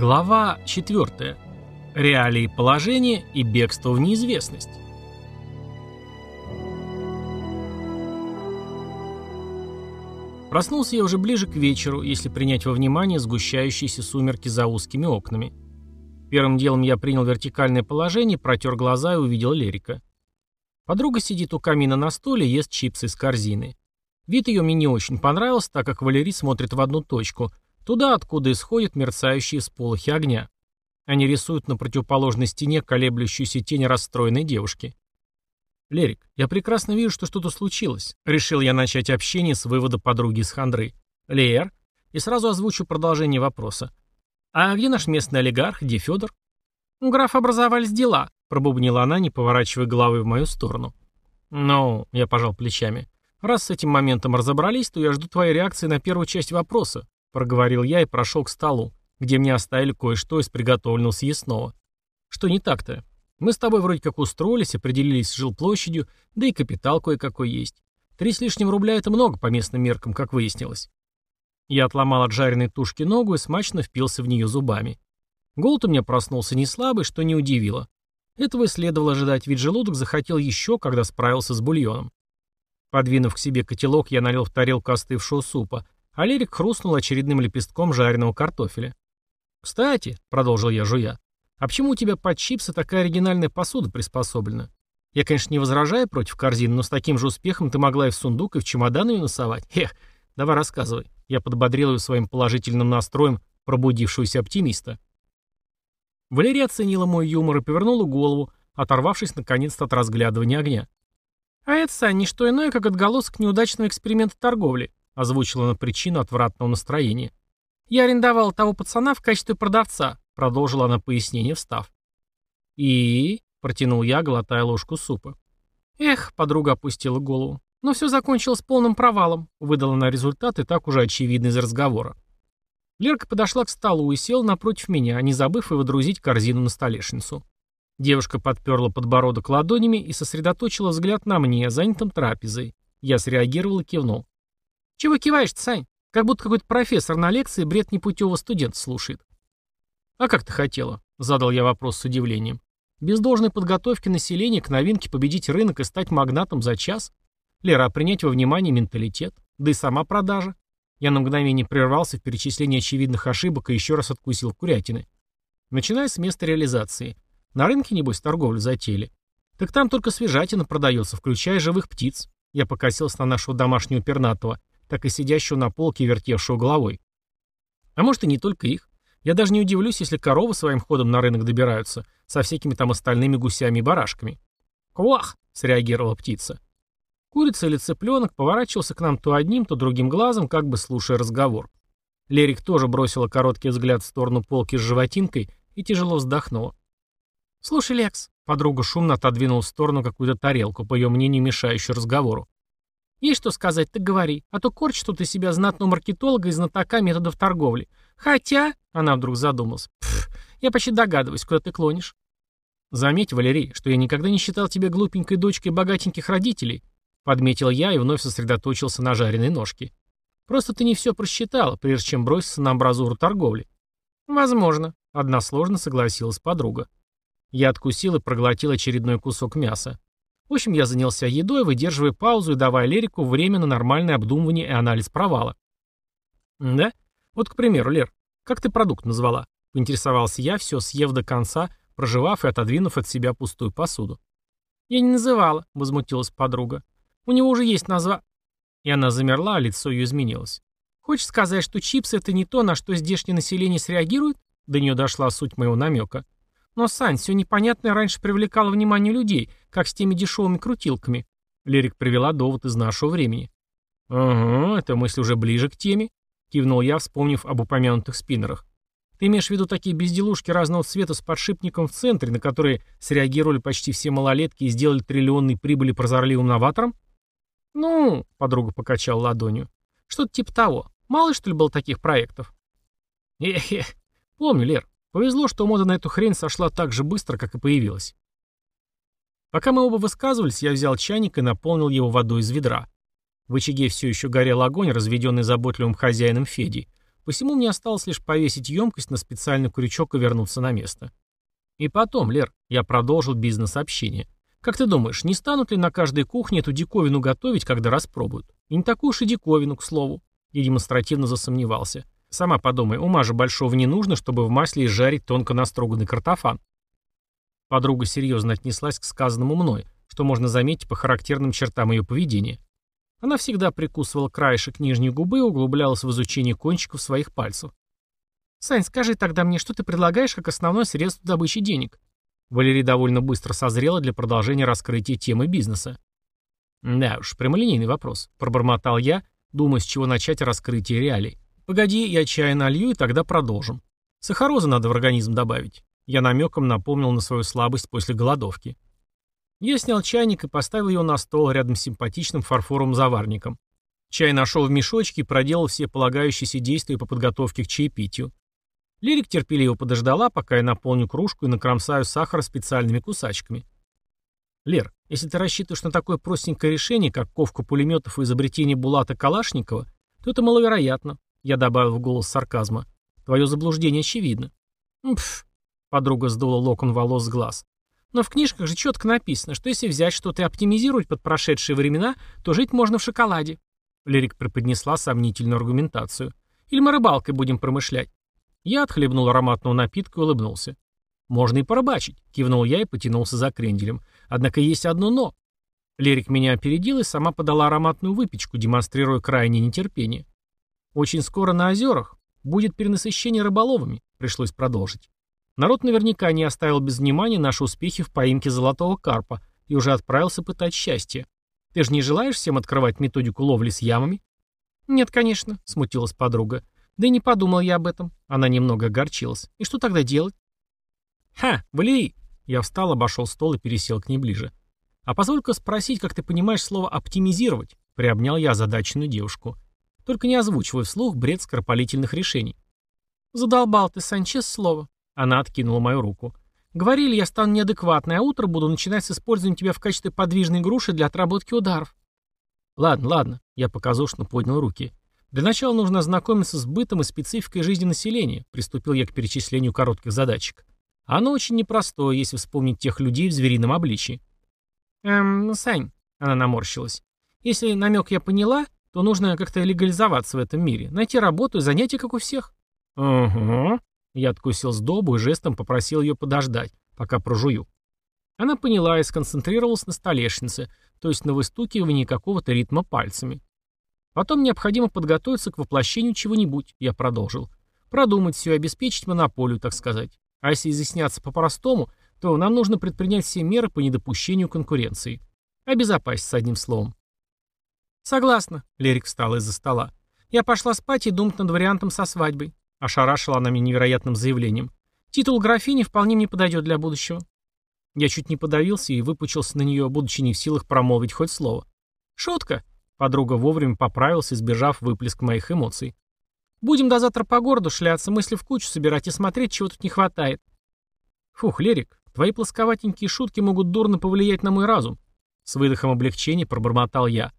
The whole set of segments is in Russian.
Глава 4. Реалии положения и бегство в неизвестность. Проснулся я уже ближе к вечеру, если принять во внимание сгущающиеся сумерки за узкими окнами. Первым делом я принял вертикальное положение, протер глаза и увидел Лерика. Подруга сидит у камина на стуле и ест чипсы из корзины. Вид ее мне не очень понравился, так как Валерий смотрит в одну точку, туда, откуда исходят мерцающие сполохи огня. Они рисуют на противоположной стене колеблющуюся тень расстроенной девушки. «Лерик, я прекрасно вижу, что что-то случилось». Решил я начать общение с вывода подруги из хандры. «Лер?» И сразу озвучу продолжение вопроса. «А где наш местный олигарх? Где Федор?» «У графа образовались дела», — пробубнила она, не поворачивая головы в мою сторону. «Ну», — я пожал плечами, — «раз с этим моментом разобрались, то я жду твоей реакции на первую часть вопроса», — проговорил я и прошел к столу, где мне оставили кое-что из приготовленного съестного. «Что не так-то? Мы с тобой вроде как устроились, определились с жилплощадью, да и капитал кое-какой есть. Три с лишним рубля — это много по местным меркам, как выяснилось». Я отломал от жареной тушки ногу и смачно впился в нее зубами. Голод у меня проснулся не слабый, что не удивило. Этого и следовало ожидать, ведь желудок захотел еще, когда справился с бульоном. Подвинув к себе котелок, я налил в тарелку остывшего супа, а Лерик хрустнул очередным лепестком жареного картофеля. «Кстати», — продолжил я жуя, — «а почему у тебя под чипсы такая оригинальная посуда приспособлена? Я, конечно, не возражаю против корзины, но с таким же успехом ты могла и в сундук, и в чемодан ее носовать. Эх, давай рассказывай». Я подбодрил ее своим положительным настроем пробудившегося оптимиста. Валерия оценила мой юмор и повернула голову, оторвавшись наконец-то от разглядывания огня. «А это, Сань, не что иное, как отголосок неудачного эксперимента торговли», озвучила она причину отвратного настроения. «Я арендовала того пацана в качестве продавца», продолжила она пояснение, встав. «И...» — протянул я, глотая ложку супа. «Эх», — подруга опустила голову. «Но все закончилось полным провалом», — выдала на результат и так уже очевидно из разговора. Лерка подошла к столу и села напротив меня, не забыв и водрузить корзину на столешницу. Девушка подперла подбородок ладонями и сосредоточила взгляд на мне, занятым трапезой. Я среагировал и кивнул. «Чего киваешь Сань? Как будто какой-то профессор на лекции бред непутевого студента слушает». «А как ты хотела?» — задал я вопрос с удивлением. «Без должной подготовки населения к новинке победить рынок и стать магнатом за час? Лера, а принять во внимание менталитет? Да и сама продажа. Я на мгновение прервался в перечислении очевидных ошибок и еще раз откусил курятины. Начиная с места реализации. На рынке, небось, торговлю затеяли. Так там только свежатина продается, включая живых птиц. Я покосился на нашего домашнего пернатого, так и сидящего на полке и вертевшего головой. А может и не только их. Я даже не удивлюсь, если коровы своим ходом на рынок добираются, со всякими там остальными гусями и барашками. «Квах!» — среагировала птица. Курица или цыпленок поворачивался к нам то одним, то другим глазом, как бы слушая разговор. Лерик тоже бросила короткий взгляд в сторону полки с животинкой и тяжело вздохнула. «Слушай, Лекс», — подруга шумно отодвинула в сторону какую-то тарелку, по ее мнению, мешающую разговору. «Есть что сказать, так говори, а то корчишь тут из себя знатного маркетолога и знатока методов торговли. Хотя...» — она вдруг задумалась. «Пф, я почти догадываюсь, куда ты клонишь». «Заметь, Валерий, что я никогда не считал тебя глупенькой дочкой богатеньких родителей», Подметил я и вновь сосредоточился на жареной ножке. Просто ты не все просчитала, прежде чем броситься на амбразуру торговли. Возможно, односложно согласилась подруга. Я откусил и проглотил очередной кусок мяса. В общем, я занялся едой, выдерживая паузу и давая Лерику время на нормальное обдумывание и анализ провала. «Да? Вот, к примеру, Лер, как ты продукт назвала?» — поинтересовался я, все съев до конца, проживав и отодвинув от себя пустую посуду. «Я не называла», — возмутилась подруга. У него уже есть назва...» И она замерла, а лицо ее изменилось. «Хочешь сказать, что чипсы — это не то, на что здешнее население среагирует?» До нее дошла суть моего намека. «Но, Сань, все непонятное раньше привлекало внимание людей, как с теми дешевыми крутилками». Лерик привела довод из нашего времени. «Угу, эта мысль уже ближе к теме», — кивнул я, вспомнив об упомянутых спиннерах. «Ты имеешь в виду такие безделушки разного цвета с подшипником в центре, на которые среагировали почти все малолетки и сделали триллионные прибыли прозорливым новатором?» «Ну», — подруга покачал ладонью, — «что-то типа того. Мало, что ли, было таких проектов?» «Эх-эх, помню, Лер. Повезло, что мода на эту хрень сошла так же быстро, как и появилась». Пока мы оба высказывались, я взял чайник и наполнил его водой из ведра. В очаге все еще горел огонь, разведенный заботливым хозяином Феди. посему мне осталось лишь повесить емкость на специальный крючок и вернуться на место. И потом, Лер, я продолжил бизнес-общение. Как ты думаешь, не станут ли на каждой кухне эту диковину готовить, когда распробуют? И не такую уж и диковину, к слову. Я демонстративно засомневался. Сама подумай, ума же большого не нужно, чтобы в масле изжарить тонко настроганный картофан. Подруга серьезно отнеслась к сказанному мной, что можно заметить по характерным чертам ее поведения. Она всегда прикусывала краешек нижней губы и углублялась в изучение кончиков своих пальцев. «Сань, скажи тогда мне, что ты предлагаешь как основное средство добычи денег?» Валерий довольно быстро созрела для продолжения раскрытия темы бизнеса. «Да уж, прямолинейный вопрос», — пробормотал я, думая, с чего начать раскрытие реалий. «Погоди, я чай налью, и тогда продолжим. Сахароза надо в организм добавить». Я намеком напомнил на свою слабость после голодовки. Я снял чайник и поставил его на стол рядом с симпатичным фарфоровым заварником. Чай нашел в мешочке и проделал все полагающиеся действия по подготовке к чаепитию. Лирик терпеливо подождала, пока я наполню кружку и накромсаю сахар специальными кусачками. Лер, если ты рассчитываешь на такое простенькое решение, как ковка пулеметов и изобретение Булата Калашникова, то это маловероятно, я добавил в голос сарказма. Твое заблуждение очевидно. Пф, подруга сдула локон волос с глаз. Но в книжках же четко написано, что если взять что-то и оптимизировать под прошедшие времена, то жить можно в шоколаде. Лирик преподнесла сомнительную аргументацию. Или мы рыбалкой будем промышлять. Я отхлебнул ароматного напитка и улыбнулся. «Можно и порыбачить», — кивнул я и потянулся за кренделем. «Однако есть одно «но». Лерик меня опередил и сама подала ароматную выпечку, демонстрируя крайнее нетерпение. «Очень скоро на озерах будет перенасыщение рыболовами», — пришлось продолжить. Народ наверняка не оставил без внимания наши успехи в поимке золотого карпа и уже отправился пытать счастье. Ты же не желаешь всем открывать методику ловли с ямами? Нет, конечно, смутилась подруга. Да и не подумал я об этом. Она немного огорчилась. И что тогда делать? Ха, Валерий! Я встал, обошел стол и пересел к ней ближе. А позволь-ка спросить, как ты понимаешь слово «оптимизировать»? Приобнял я озадаченную девушку. Только не озвучивай вслух бред скоропалительных решений. Задолбал ты, Санчес, слово. Она откинула мою руку. Говорили, я стану неадекватной, а утро буду начинать с использования тебя в качестве подвижной груши для отработки ударов. Ладно, ладно. Я показушно поднял руки. Для начала нужно ознакомиться с бытом и спецификой жизни населения, приступил я к перечислению коротких задачек. Оно очень непростое, если вспомнить тех людей в зверином обличии. Эм, Сань, она наморщилась. Если намек я поняла, то нужно как-то легализоваться в этом мире, найти работу и занятия, как у всех. Угу. Я откусил сдобу и жестом попросил ее подождать, пока прожую. Она поняла и сконцентрировалась на столешнице, то есть на выстукивании какого-то ритма пальцами. Потом необходимо подготовиться к воплощению чего-нибудь, я продолжил. Продумать все и обеспечить монополию, так сказать. А если изъясняться по-простому, то нам нужно предпринять все меры по недопущению конкуренции. Обезопасить с одним словом. Согласна, Лерик встала из-за стола. Я пошла спать и думать над вариантом со свадьбой. Ошарашила она меня невероятным заявлением. Титул графини вполне мне подойдет для будущего. Я чуть не подавился и выпучился на нее, будучи не в силах промолвить хоть слово. Шутка. Подруга вовремя поправилась, избежав выплеск моих эмоций. «Будем до завтра по городу шляться, мысли в кучу собирать и смотреть, чего тут не хватает». «Фух, Лерик, твои плосковатенькие шутки могут дурно повлиять на мой разум». С выдохом облегчения пробормотал я.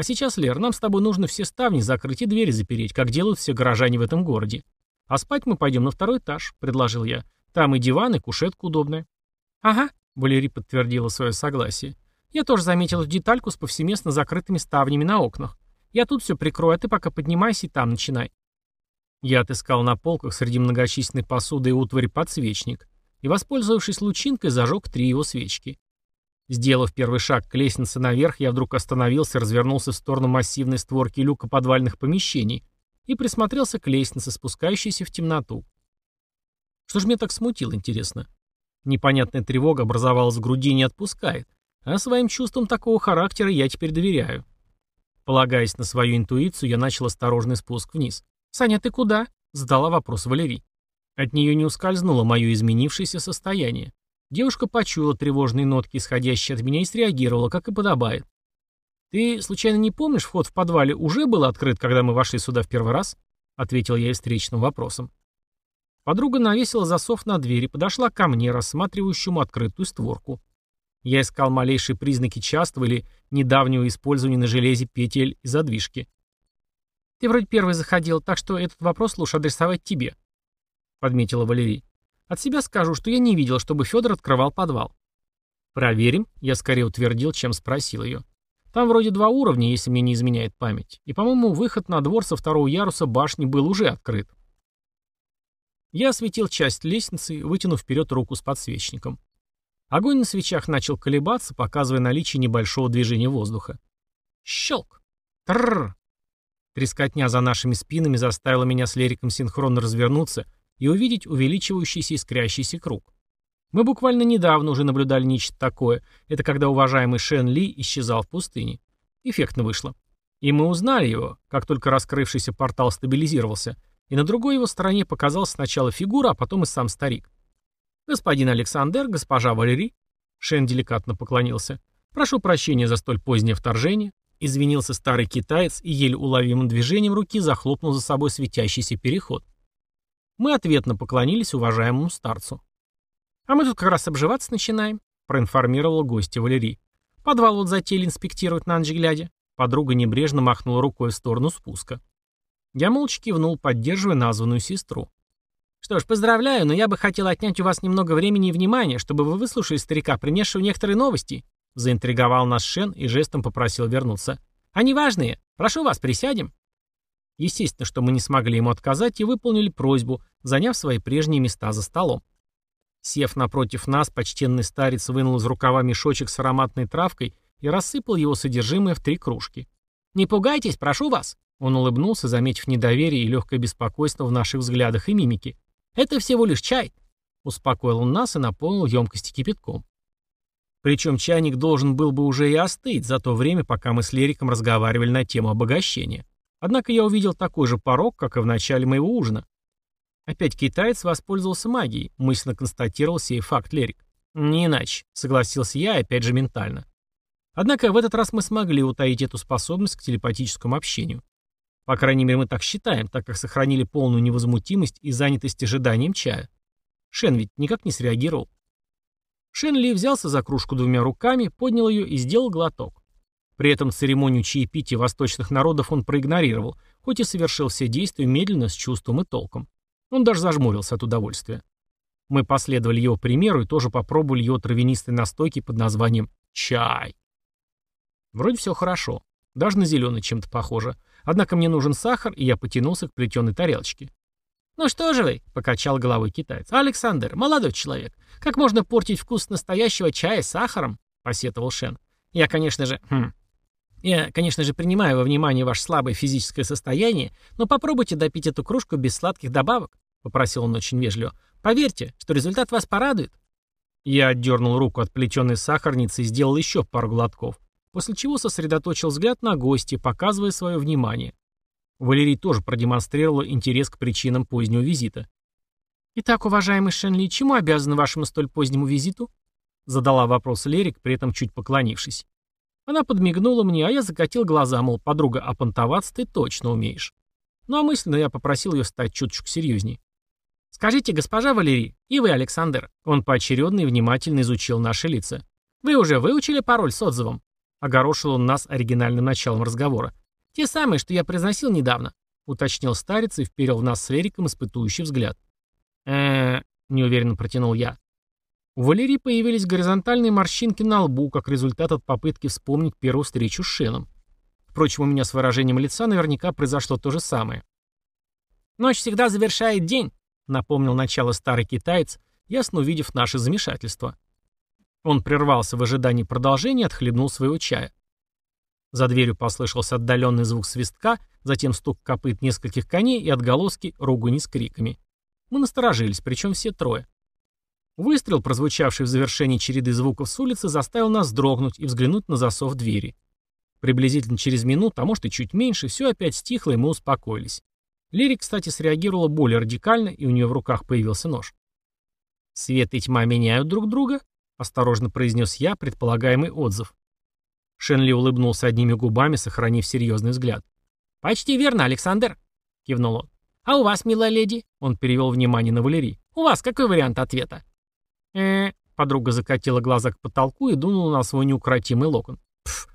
«А сейчас, Лер, нам с тобой нужно все ставни закрыть и двери запереть, как делают все горожане в этом городе. А спать мы пойдем на второй этаж», — предложил я. «Там и диван, и кушетка удобная». «Ага», — Валерий подтвердила свое согласие. Я тоже заметил детальку с повсеместно закрытыми ставнями на окнах. Я тут все прикрою, а ты пока поднимайся и там начинай. Я отыскал на полках среди многочисленной посуды и утвари подсвечник и, воспользовавшись лучинкой, зажег три его свечки. Сделав первый шаг к лестнице наверх, я вдруг остановился и развернулся в сторону массивной створки люка подвальных помещений и присмотрелся к лестнице, спускающейся в темноту. Что же меня так смутило, интересно? Непонятная тревога образовалась в груди и не отпускает. А своим чувствам такого характера я теперь доверяю. Полагаясь на свою интуицию, я начал осторожный спуск вниз. «Саня, ты куда?» — задала вопрос Валерий. От нее не ускользнуло мое изменившееся состояние. Девушка почуяла тревожные нотки, исходящие от меня, и среагировала, как и подобает. «Ты, случайно, не помнишь, вход в подвале уже был открыт, когда мы вошли сюда в первый раз?» — ответил я встречным вопросом. Подруга навесила засов на дверь и подошла ко мне, рассматривающему открытую створку. Я искал малейшие признаки частого или недавнего использования на железе петель и задвижки. Ты вроде первый заходил, так что этот вопрос лучше адресовать тебе», — подметила Валерий. «От себя скажу, что я не видел, чтобы Федор открывал подвал». «Проверим», — я скорее утвердил, чем спросил ее. «Там вроде два уровня, если мне не изменяет память. И, по-моему, выход на двор со второго яруса башни был уже открыт». Я осветил часть лестницы, вытянув вперед руку с подсвечником. Огонь на свечах начал колебаться, показывая наличие небольшого движения воздуха. Щелк! Трррр! Трескотня за нашими спинами заставила меня с Лериком синхронно развернуться и увидеть увеличивающийся искрящийся круг. Мы буквально недавно уже наблюдали нечто такое. Это когда уважаемый Шен Ли исчезал в пустыне. Эффектно вышло. И мы узнали его, как только раскрывшийся портал стабилизировался, и на другой его стороне показалась сначала фигура, а потом и сам старик. «Господин Александр, госпожа Валерий», Шен деликатно поклонился, «прошу прощения за столь позднее вторжение», извинился старый китаец и еле уловимым движением руки захлопнул за собой светящийся переход. Мы ответно поклонились уважаемому старцу. «А мы тут как раз обживаться начинаем», — проинформировала гостья Валерий. «Подвал вот затеяли инспектировать на ночь глядя». Подруга небрежно махнула рукой в сторону спуска. Я молча кивнул, поддерживая названную сестру. «Что ж, поздравляю, но я бы хотел отнять у вас немного времени и внимания, чтобы вы выслушали старика, принесшего некоторые новости», заинтриговал нас Шен и жестом попросил вернуться. «Они важные. Прошу вас, присядем». Естественно, что мы не смогли ему отказать и выполнили просьбу, заняв свои прежние места за столом. Сев напротив нас, почтенный старец вынул из рукава мешочек с ароматной травкой и рассыпал его содержимое в три кружки. «Не пугайтесь, прошу вас!» Он улыбнулся, заметив недоверие и легкое беспокойство в наших взглядах и мимике. «Это всего лишь чай!» Успокоил он нас и наполнил емкости кипятком. Причем чайник должен был бы уже и остыть за то время, пока мы с Лериком разговаривали на тему обогащения. Однако я увидел такой же порог, как и в начале моего ужина. Опять китаец воспользовался магией, мысленно констатировал сей факт Лерик. Не иначе, согласился я, опять же ментально. Однако в этот раз мы смогли утаить эту способность к телепатическому общению. По крайней мере, мы так считаем, так как сохранили полную невозмутимость и занятость ожиданием чая. Шен ведь никак не среагировал. Шен Ли взялся за кружку двумя руками, поднял ее и сделал глоток. При этом церемонию чаепития восточных народов он проигнорировал, хоть и совершил все действия медленно, с чувством и толком. Он даже зажмурился от удовольствия. Мы последовали его примеру и тоже попробовали его травянистой настойки под названием «чай». Вроде все хорошо. Даже на зеленый чем-то похоже. Однако мне нужен сахар, и я потянулся к плетеной тарелочке. «Ну что же вы?» — покачал головой китаец. «Александр, молодой человек, как можно портить вкус настоящего чая сахаром?» — посетовал Шен. «Я, конечно же... Хм, я, конечно же, принимаю во внимание ваше слабое физическое состояние, но попробуйте допить эту кружку без сладких добавок», — попросил он очень вежливо. «Поверьте, что результат вас порадует». Я отдернул руку от плетеной сахарницы и сделал еще пару глотков, после чего сосредоточил взгляд на гости, показывая свое внимание. Валерий тоже продемонстрировала интерес к причинам позднего визита. «Итак, уважаемый Шенли, чему обязаны вашему столь позднему визиту?» Задала вопрос Лерик, при этом чуть поклонившись. Она подмигнула мне, а я закатил глаза, мол, подруга, а понтоваться ты точно умеешь. Ну а мысленно я попросил ее стать чуточку серьезней. «Скажите, госпожа Валерий, и вы, Александр». Он поочередно и внимательно изучил наши лица. «Вы уже выучили пароль с отзывом?» Огорошил он нас оригинальным началом разговора. «Те самые, что я произносил недавно», — уточнил старец и вперил в нас с Лериком испытующий взгляд. э неуверенно протянул я. У Валерии появились горизонтальные морщинки на лбу, как результат от попытки вспомнить первую встречу с Шеном. Впрочем, у меня с выражением лица наверняка произошло то же самое. «Ночь всегда завершает день», — напомнил начало старый китаец, ясно увидев наше замешательство. Он прервался в ожидании продолжения и отхлебнул своего чая. За дверью послышался отдаленный звук свистка, затем стук копыт нескольких коней и отголоски ругани с криками. Мы насторожились, причем все трое. Выстрел, прозвучавший в завершении череды звуков с улицы, заставил нас дрогнуть и взглянуть на засов двери. Приблизительно через минуту, а может и чуть меньше, все опять стихло, и мы успокоились. Лири, кстати, среагировала более радикально, и у нее в руках появился нож. «Свет и тьма меняют друг друга?» — осторожно произнес я предполагаемый отзыв. Шенли улыбнулся одними губами, сохранив серьезный взгляд. «Почти верно, Александр», — кивнул он. «А у вас, милая леди?» — он перевел внимание на Валерий. «У вас какой вариант ответа?» Э подруга закатила глаза к потолку и дунула на свой неукротимый локон. «Пф,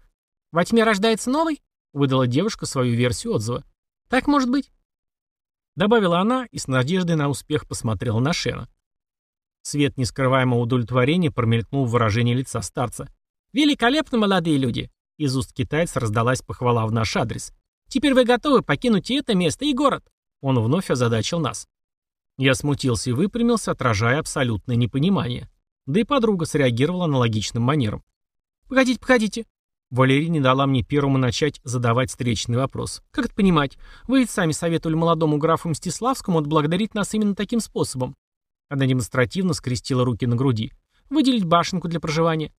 во тьме рождается новый?» — выдала девушка свою версию отзыва. Так может быть? Добавила она и с надеждой на успех посмотрела на Шена. Свет нескрываемого удовлетворения промелькнул в выражении лица старца. «Великолепно, молодые люди!» Из уст китайца раздалась похвала в наш адрес. «Теперь вы готовы покинуть и это место, и город?» Он вновь озадачил нас. Я смутился и выпрямился, отражая абсолютное непонимание. Да и подруга среагировала аналогичным манером. «Погодите, погодите!» Валерия не дала мне первому начать задавать встречный вопрос. «Как это понимать? Вы ведь сами советовали молодому графу Мстиславскому отблагодарить нас именно таким способом». Она демонстративно скрестила руки на груди. «Выделить башенку для проживания».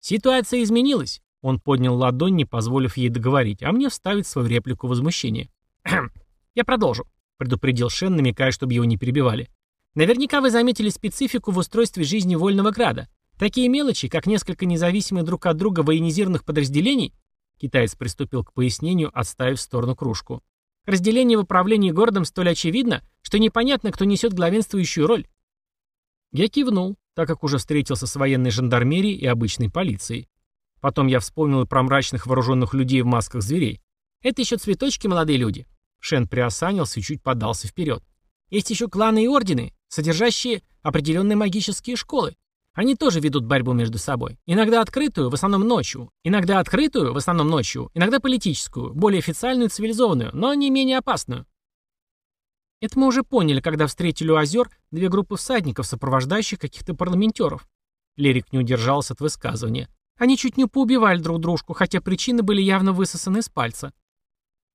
«Ситуация изменилась», — он поднял ладонь, не позволив ей договорить, а мне вставить свою реплику возмущения. «Я продолжу», — предупредил Шен, намекая, чтобы его не перебивали. «Наверняка вы заметили специфику в устройстве жизни Вольного Града. Такие мелочи, как несколько независимых друг от друга военизированных подразделений, китаец приступил к пояснению, отставив в сторону кружку. Разделение в управлении городом столь очевидно, что непонятно, кто несет главенствующую роль. Я кивнул, так как уже встретился с военной жандармерией и обычной полицией. Потом я вспомнил и про мрачных вооруженных людей в масках зверей. Это еще цветочки, молодые люди. Шен приосанился и чуть подался вперед. Есть еще кланы и ордены, содержащие определенные магические школы. Они тоже ведут борьбу между собой. Иногда открытую, в основном ночью. Иногда открытую, в основном ночью. Иногда политическую, более официальную и цивилизованную, но не менее опасную. Это мы уже поняли, когда встретили у озер две группы всадников, сопровождающих каких-то парламентеров. Лерик не удержался от высказывания. Они чуть не поубивали друг дружку, хотя причины были явно высосаны из пальца.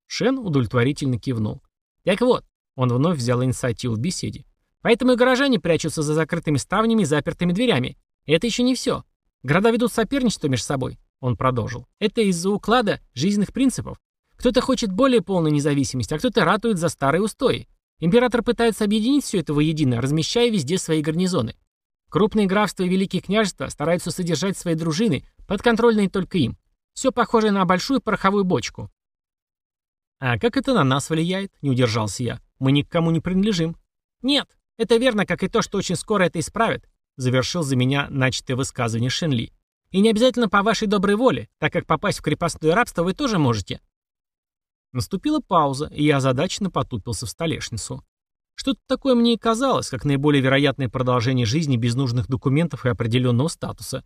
Шен удовлетворительно кивнул. Так вот, он вновь взял инициативу в беседе. Поэтому и горожане прячутся за закрытыми ставнями и запертыми дверями. Это еще не все. Города ведут соперничество между собой, он продолжил. Это из-за уклада жизненных принципов. Кто-то хочет более полной независимости, а кто-то ратует за старые устои. Император пытается объединить все это воедино, размещая везде свои гарнизоны. Крупные графства и великие княжества стараются содержать свои дружины, подконтрольные только им. Все похоже на большую пороховую бочку. «А как это на нас влияет?» — не удержался я. «Мы ни к кому не принадлежим». «Нет, это верно, как и то, что очень скоро это исправят, завершил за меня начатое высказывание Шенли. И не обязательно по вашей доброй воле, так как попасть в крепостное рабство вы тоже можете. Наступила пауза, и я озадаченно потупился в столешницу. Что-то такое мне и казалось, как наиболее вероятное продолжение жизни без нужных документов и определенного статуса.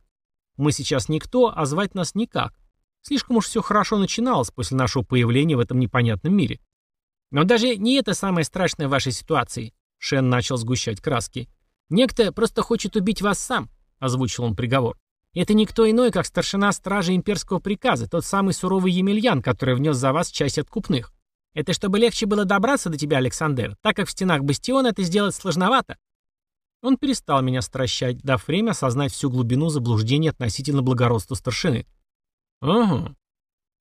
Мы сейчас никто, а звать нас никак. Слишком уж все хорошо начиналось после нашего появления в этом непонятном мире. Но даже не это самое страшное в вашей ситуации. Шен начал сгущать краски. «Некто просто хочет убить вас сам», — озвучил он приговор. «Это никто иной, как старшина стражи имперского приказа, тот самый суровый Емельян, который внес за вас часть откупных. Это чтобы легче было добраться до тебя, Александр, так как в стенах бастиона это сделать сложновато». Он перестал меня стращать, дав время осознать всю глубину заблуждения относительно благородства старшины. «Угу».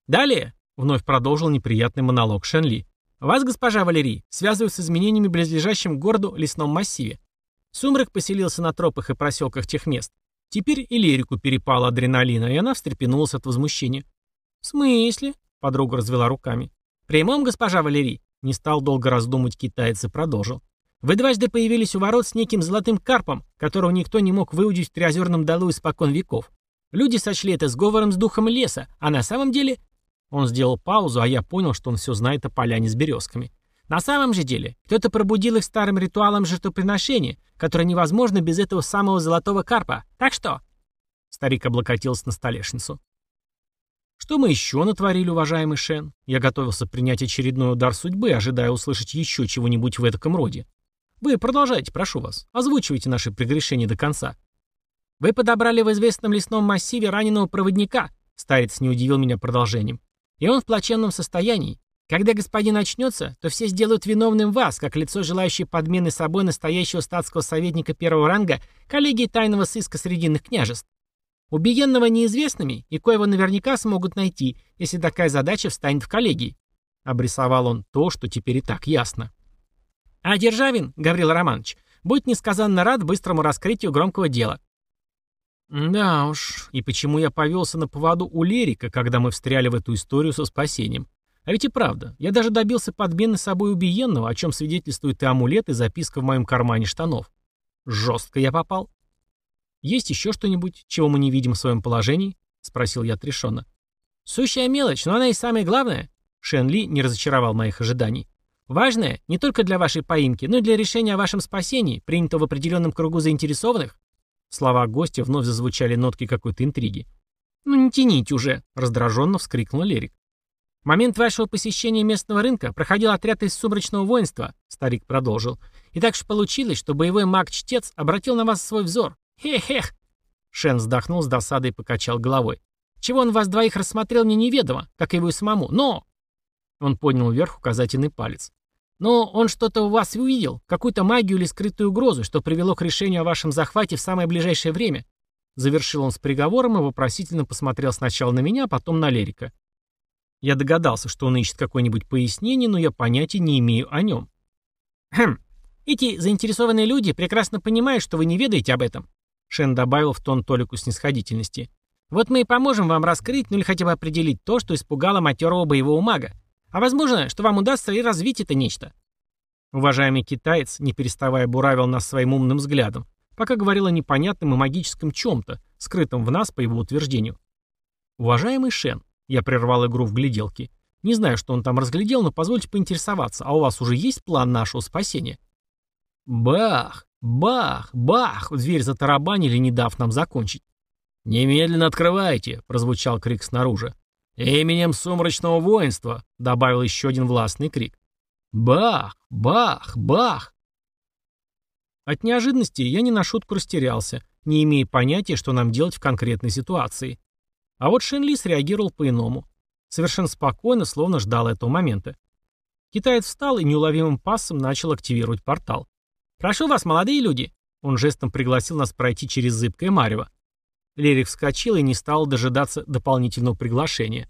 «Далее», — вновь продолжил неприятный монолог Шенли. Вас, госпожа Валерий, связывают с изменениями в близлежащем городу лесном массиве. Сумрак поселился на тропах и проселках тех мест. Теперь и Лерику перепало адреналина, и она встрепенулась от возмущения. «В смысле?» — подруга развела руками. «Прямом, госпожа Валерий?» — не стал долго раздумать китаец и продолжил. «Вы дважды появились у ворот с неким золотым карпом, которого никто не мог выудить в Триозерном долу испокон веков. Люди сочли это сговором с духом леса, а на самом деле он сделал паузу, а я понял, что он все знает о поляне с березками. На самом же деле, кто-то пробудил их старым ритуалом жертвоприношения, которое невозможно без этого самого золотого карпа. Так что...» Старик облокотился на столешницу. «Что мы еще натворили, уважаемый Шен? Я готовился принять очередной удар судьбы, ожидая услышать еще чего-нибудь в этом роде. Вы продолжайте, прошу вас. Озвучивайте наши прегрешения до конца». «Вы подобрали в известном лесном массиве раненого проводника», Старец не удивил меня продолжением. И он в плачевном состоянии. Когда господин очнется, то все сделают виновным вас, как лицо, желающее подмены собой настоящего статского советника первого ранга коллегии тайного сыска Срединных княжеств. Убиенного неизвестными, и коего наверняка смогут найти, если такая задача встанет в коллегии. Обрисовал он то, что теперь и так ясно. А Державин, Гаврил Романович, будет несказанно рад быстрому раскрытию громкого дела. Да уж, и почему я повелся на поводу у Лерика, когда мы встряли в эту историю со спасением? А ведь и правда, я даже добился подмены собой убиенного, о чем свидетельствует и амулет, и записка в моем кармане штанов. Жестко я попал. Есть еще что-нибудь, чего мы не видим в своем положении? Спросил я отрешенно. Сущая мелочь, но она и самое главное. Шен Ли не разочаровал моих ожиданий. «Важное не только для вашей поимки, но и для решения о вашем спасении, принятого в определенном кругу заинтересованных?» Слова гостя вновь зазвучали нотки какой-то интриги. «Ну не тяните уже!» — раздраженно вскрикнул Лерик. «В момент вашего посещения местного рынка проходил отряд из сумрачного воинства», — старик продолжил. «И так же получилось, что боевой маг-чтец обратил на вас свой взор. Хех-хех!» Шен вздохнул с досадой и покачал головой. «Чего он вас двоих рассмотрел мне неведомо, как его и самому, но...» Он поднял вверх указательный палец. «Но он что-то у вас увидел, какую-то магию или скрытую угрозу, что привело к решению о вашем захвате в самое ближайшее время». Завершил он с приговором и вопросительно посмотрел сначала на меня, а потом на Лерика. Я догадался, что он ищет какое-нибудь пояснение, но я понятия не имею о нем. «Хм, эти заинтересованные люди прекрасно понимают, что вы не ведаете об этом», Шен добавил в тон Толику снисходительности. «Вот мы и поможем вам раскрыть, ну или хотя бы определить то, что испугало матерого боевого мага. А возможно, что вам удастся и развить это нечто». Уважаемый китаец, не переставая, буравил нас своим умным взглядом, пока говорил о непонятном и магическом чем-то, скрытом в нас по его утверждению. «Уважаемый Шен, я прервал игру в гляделки. Не знаю, что он там разглядел, но позвольте поинтересоваться, а у вас уже есть план нашего спасения? Бах! Бах! Бах! В дверь затарабанили, не дав нам закончить. «Немедленно открывайте!» — прозвучал крик снаружи. «Именем сумрачного воинства!» — добавил еще один властный крик. «Бах! Бах! Бах!» От неожиданности я не на шутку растерялся, не имея понятия, что нам делать в конкретной ситуации. А вот Шенли среагировал по-иному. Совершенно спокойно, словно ждал этого момента. Китаец встал и неуловимым пассом начал активировать портал. «Прошу вас, молодые люди!» Он жестом пригласил нас пройти через зыбкое марево. Лерик вскочил и не стал дожидаться дополнительного приглашения.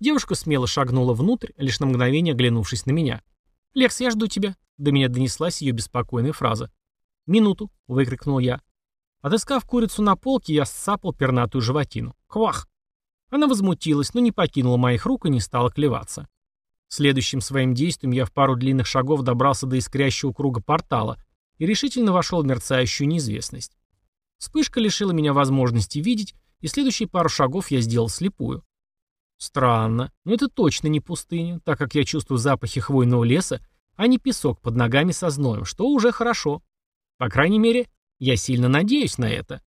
Девушка смело шагнула внутрь, лишь на мгновение оглянувшись на меня. «Лекс, я жду тебя!» До меня донеслась ее беспокойная фраза. «Минуту!» — выкрикнул я. Отыскав курицу на полке, я сцапал пернатую животину. «Хвах!» Она возмутилась, но не покинула моих рук и не стала клеваться. Следующим своим действием я в пару длинных шагов добрался до искрящего круга портала и решительно вошел в мерцающую неизвестность. Вспышка лишила меня возможности видеть, и следующие пару шагов я сделал слепую. Странно, но это точно не пустыня, так как я чувствую запахи хвойного леса, а не песок под ногами со зноем, что уже хорошо. По крайней мере, я сильно надеюсь на это.